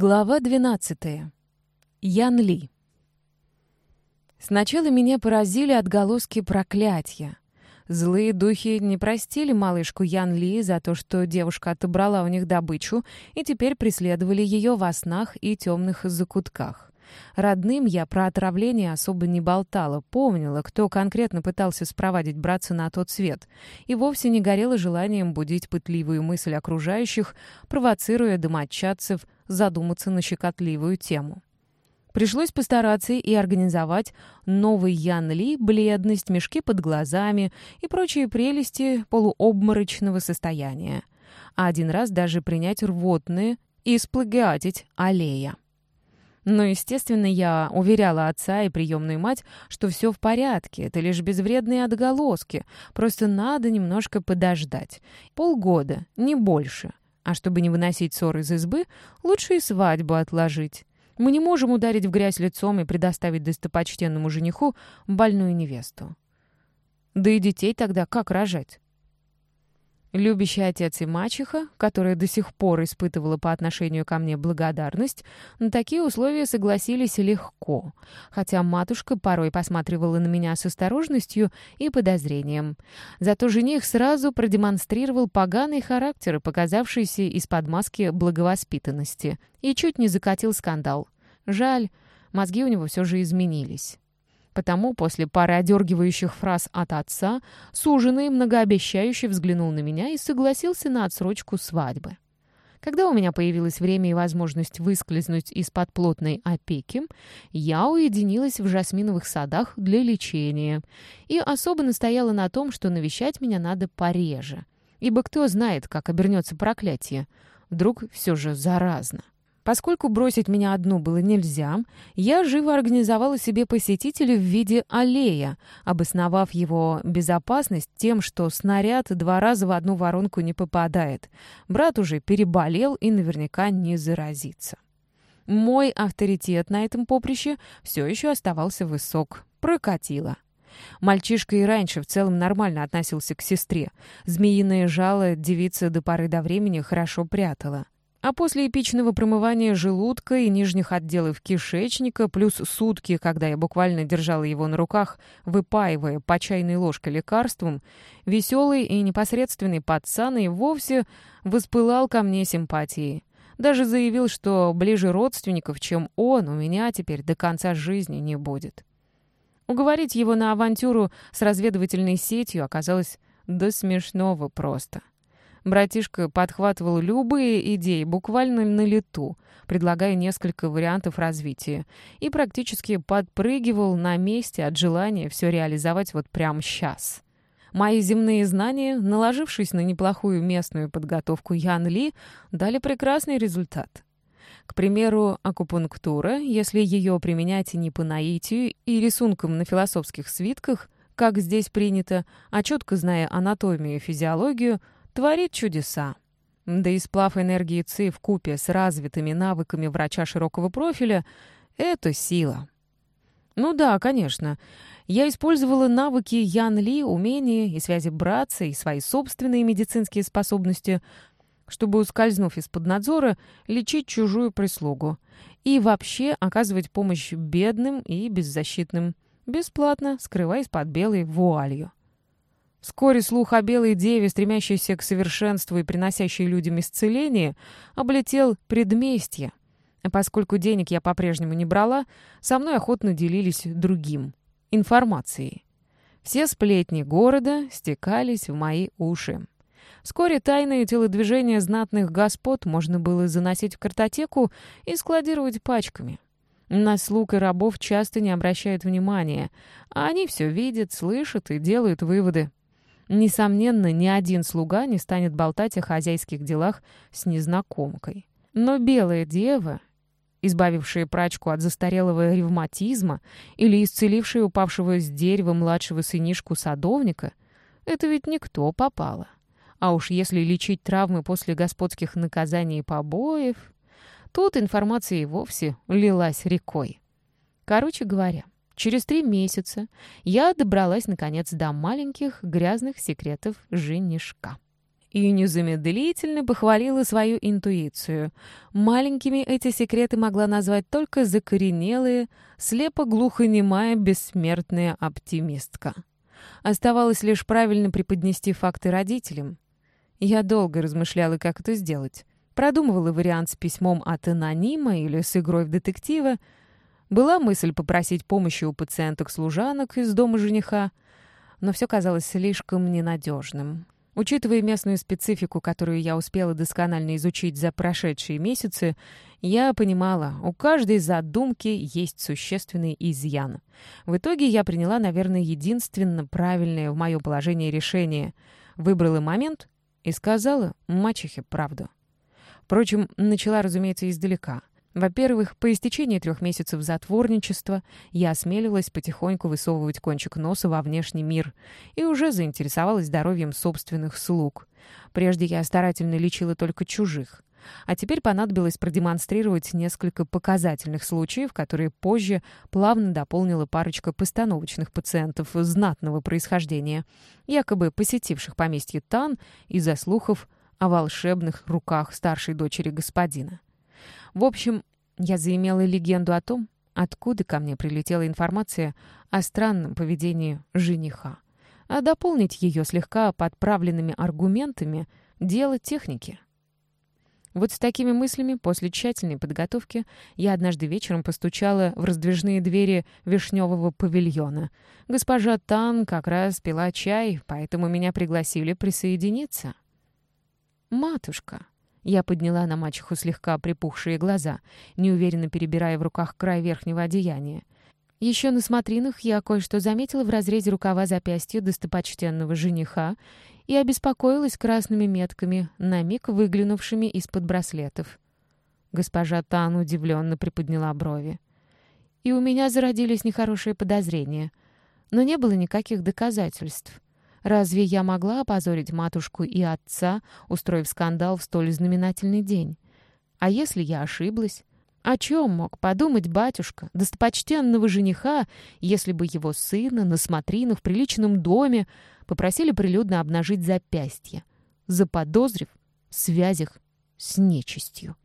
Глава 12. Ян Ли. Сначала меня поразили отголоски проклятия. Злые духи не простили малышку Ян Ли за то, что девушка отобрала у них добычу, и теперь преследовали ее во снах и темных закутках. Родным я про отравление особо не болтала, помнила, кто конкретно пытался спровадить братца на тот свет, и вовсе не горела желанием будить пытливую мысль окружающих, провоцируя домочадцев задуматься на щекотливую тему. Пришлось постараться и организовать новый Ян Ли, бледность, мешки под глазами и прочие прелести полуобморочного состояния. А один раз даже принять рвотные и сплагиатить аллея. Но, естественно, я уверяла отца и приемную мать, что все в порядке, это лишь безвредные отголоски, просто надо немножко подождать. Полгода, не больше. А чтобы не выносить ссор из избы, лучше и свадьбу отложить. Мы не можем ударить в грязь лицом и предоставить достопочтенному жениху больную невесту. Да и детей тогда как рожать? Любящий отец и мачеха, которая до сих пор испытывала по отношению ко мне благодарность, на такие условия согласились легко, хотя матушка порой посматривала на меня с осторожностью и подозрением. Зато жених сразу продемонстрировал поганый характер, показавшийся из-под маски благовоспитанности, и чуть не закатил скандал. Жаль, мозги у него все же изменились. Потому после пары одергивающих фраз от отца суженый многообещающе взглянул на меня и согласился на отсрочку свадьбы. Когда у меня появилось время и возможность выскользнуть из-под плотной опеки, я уединилась в жасминовых садах для лечения и особо настояла на том, что навещать меня надо пореже, ибо кто знает, как обернется проклятие. Вдруг все же заразно. Поскольку бросить меня одну было нельзя, я живо организовала себе посетителя в виде аллея, обосновав его безопасность тем, что снаряд два раза в одну воронку не попадает. Брат уже переболел и наверняка не заразится. Мой авторитет на этом поприще все еще оставался высок. Прокатило. Мальчишка и раньше в целом нормально относился к сестре. Змеиное жало девица до поры до времени хорошо прятала. А после эпичного промывания желудка и нижних отделов кишечника, плюс сутки, когда я буквально держала его на руках, выпаивая по чайной ложке лекарством, веселый и непосредственный пацан и вовсе воспылал ко мне симпатией. Даже заявил, что ближе родственников, чем он, у меня теперь до конца жизни не будет. Уговорить его на авантюру с разведывательной сетью оказалось до смешного просто. Братишка подхватывал любые идеи буквально на лету, предлагая несколько вариантов развития, и практически подпрыгивал на месте от желания все реализовать вот прямо сейчас. Мои земные знания, наложившись на неплохую местную подготовку Ян Ли, дали прекрасный результат. К примеру, акупунктура, если ее применять не по наитию и рисункам на философских свитках, как здесь принято, а четко зная анатомию и физиологию – творит чудеса. Да и сплав энергии ЦИ в купе с развитыми навыками врача широкого профиля — это сила. Ну да, конечно. Я использовала навыки Ян Ли, умения и связи братца, и свои собственные медицинские способности, чтобы, ускользнув из-под надзора, лечить чужую прислугу и вообще оказывать помощь бедным и беззащитным, бесплатно, скрываясь под белой вуалью. Вскоре слух о белой деве, стремящейся к совершенству и приносящей людям исцеление, облетел предместье. А поскольку денег я по-прежнему не брала, со мной охотно делились другим — информацией. Все сплетни города стекались в мои уши. Вскоре тайные телодвижения знатных господ можно было заносить в картотеку и складировать пачками. На слуг и рабов часто не обращают внимания, а они все видят, слышат и делают выводы. Несомненно, ни один слуга не станет болтать о хозяйских делах с незнакомкой. Но белая дева, избавившая прачку от застарелого ревматизма или исцелившая упавшего с дерева младшего сынишку садовника, это ведь никто попало. А уж если лечить травмы после господских наказаний и побоев, тут информация и вовсе лилась рекой. Короче говоря, Через три месяца я добралась, наконец, до маленьких грязных секретов женишка. и незамедлительно похвалила свою интуицию. Маленькими эти секреты могла назвать только закоренелая, слепо-глухонемая бессмертная оптимистка. Оставалось лишь правильно преподнести факты родителям. Я долго размышляла, как это сделать. Продумывала вариант с письмом от анонима или с игрой в детектива. Была мысль попросить помощи у пациенток-служанок из дома жениха, но все казалось слишком ненадежным. Учитывая местную специфику, которую я успела досконально изучить за прошедшие месяцы, я понимала, у каждой задумки есть существенный изъян. В итоге я приняла, наверное, единственно правильное в моем положении решение. Выбрала момент и сказала мачехе правду. Впрочем, начала, разумеется, издалека. Во-первых, по истечении трех месяцев затворничества я осмелилась потихоньку высовывать кончик носа во внешний мир и уже заинтересовалась здоровьем собственных слуг. Прежде я старательно лечила только чужих. А теперь понадобилось продемонстрировать несколько показательных случаев, которые позже плавно дополнила парочка постановочных пациентов знатного происхождения, якобы посетивших поместье Тан из-за слухов о волшебных руках старшей дочери господина. В общем, я заимела легенду о том, откуда ко мне прилетела информация о странном поведении жениха. А дополнить ее слегка подправленными аргументами — дело техники. Вот с такими мыслями после тщательной подготовки я однажды вечером постучала в раздвижные двери вишневого павильона. Госпожа Тан как раз пила чай, поэтому меня пригласили присоединиться. «Матушка», я подняла на мачеху слегка припухшие глаза, неуверенно перебирая в руках край верхнего одеяния. Еще на смотринах я кое-что заметила в разрезе рукава запястья достопочтенного жениха и обеспокоилась красными метками, на миг выглянувшими из-под браслетов. Госпожа Тан удивленно приподняла брови. И у меня зародились нехорошие подозрения, но не было никаких доказательств. Разве я могла опозорить матушку и отца, устроив скандал в столь знаменательный день? А если я ошиблась? О чем мог подумать батюшка, достопочтенного жениха, если бы его сына на смотрину в приличном доме попросили прилюдно обнажить запястье, заподозрив в связях с нечистью?